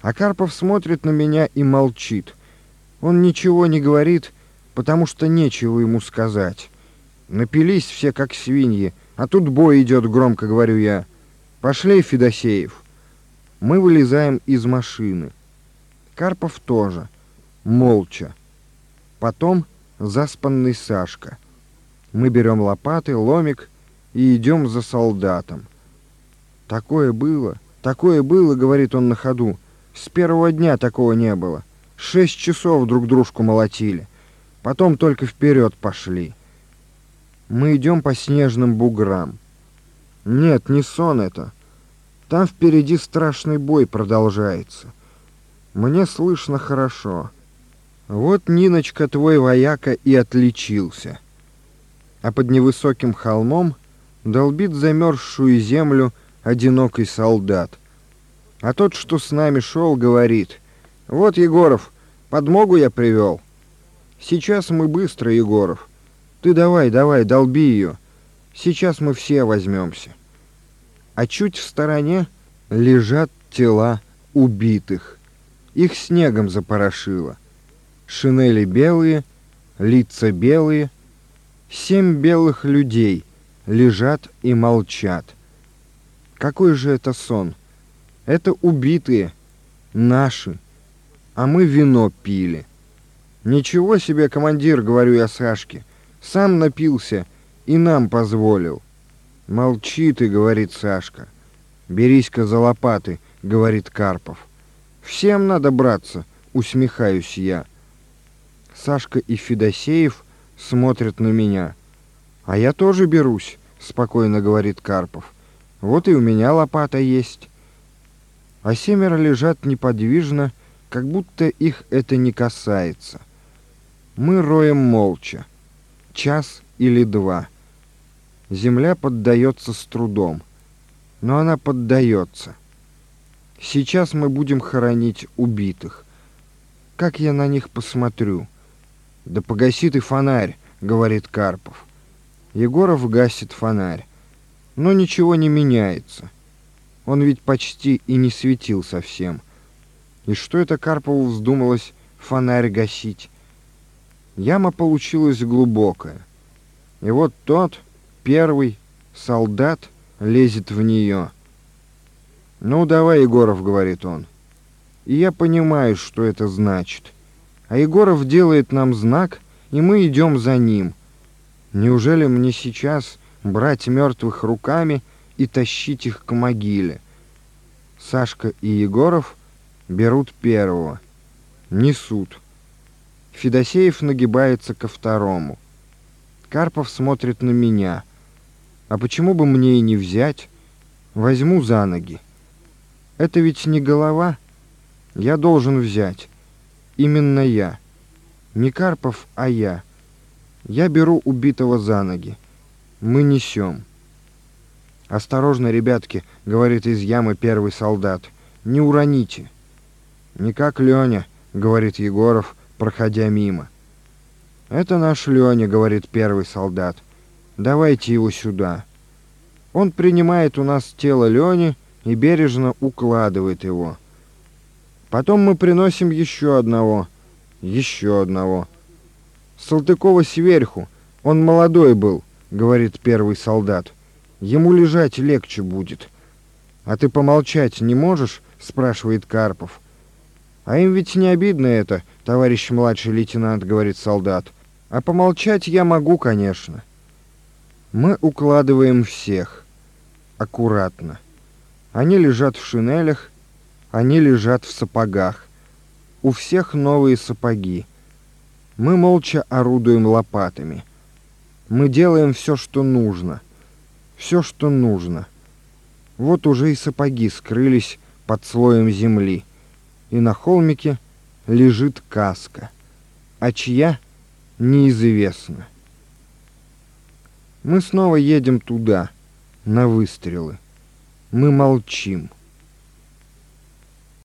А Карпов смотрит на меня и молчит. Он ничего не говорит, потому что нечего ему сказать. Напились все, как свиньи, а тут бой идет, громко говорю я. Пошли, Федосеев. Мы вылезаем из машины. Карпов тоже, молча. Потом заспанный Сашка. Мы берем лопаты, ломик и идем за солдатом. Такое было, такое было, говорит он на ходу. С первого дня такого не было. Шесть часов друг дружку молотили. Потом только вперед пошли. Мы идем по снежным буграм. Нет, не сон это. Там впереди страшный бой продолжается. Мне слышно хорошо. Вот, Ниночка, твой вояка и отличился. А под невысоким холмом долбит замерзшую землю одинокий солдат. А тот, что с нами шел, говорит, «Вот, Егоров, подмогу я привел. Сейчас мы быстро, Егоров. Ты давай, давай, долби ее. Сейчас мы все возьмемся». А чуть в стороне лежат тела убитых. Их снегом запорошило. Шинели белые, лица белые. Семь белых людей лежат и молчат. Какой же это сон? Это убитые, наши, а мы вино пили. Ничего себе, командир, говорю я Сашке, сам напился и нам позволил. Молчи ты, говорит Сашка. Берись-ка за лопаты, говорит Карпов. Всем надо браться, усмехаюсь я. Сашка и Федосеев смотрят на меня. А я тоже берусь, спокойно говорит Карпов. Вот и у меня лопата есть а семеро лежат неподвижно, как будто их это не касается. Мы роем молча. Час или два. Земля поддается с трудом, но она поддается. Сейчас мы будем хоронить убитых. Как я на них посмотрю? Да погаси ты фонарь, говорит Карпов. Егоров гасит фонарь. Но ничего не меняется. Он ведь почти и не светил совсем. И что это Карпову вздумалось фонарь гасить? Яма получилась глубокая. И вот тот, первый, солдат, лезет в нее. «Ну, давай, Егоров», — говорит он. И я понимаю, что это значит. А Егоров делает нам знак, и мы идем за ним. Неужели мне сейчас брать мертвых руками и тащить их к могиле. Сашка и Егоров берут первого, несут. Федосеев нагибается ко второму. Карпов смотрит на меня. А почему бы мне и не взять? Возьму за ноги. Это ведь не голова. Я должен взять. Именно я. Не Карпов, а я. Я беру убитого за ноги. Мы несем. «Осторожно, ребятки», — говорит из ямы первый солдат. «Не уроните». «Не как Леня», — говорит Егоров, проходя мимо. «Это наш Леня», — говорит первый солдат. «Давайте его сюда». Он принимает у нас тело Лени и бережно укладывает его. Потом мы приносим еще одного, еще одного. Салтыкова сверху, он молодой был, говорит первый солдат. Ему лежать легче будет. А ты помолчать не можешь? спрашивает Карпов. А им ведь не обидно это, товарищ младший лейтенант, говорит солдат. А помолчать я могу, конечно. Мы укладываем всех. Аккуратно. Они лежат в шинелях, они лежат в сапогах. У всех новые сапоги. Мы молча орудуем лопатами. Мы делаем все, что нужно — все, что нужно. Вот уже и сапоги скрылись под слоем земли, и на холмике лежит каска, а чья — неизвестно. Мы снова едем туда, на выстрелы. Мы молчим.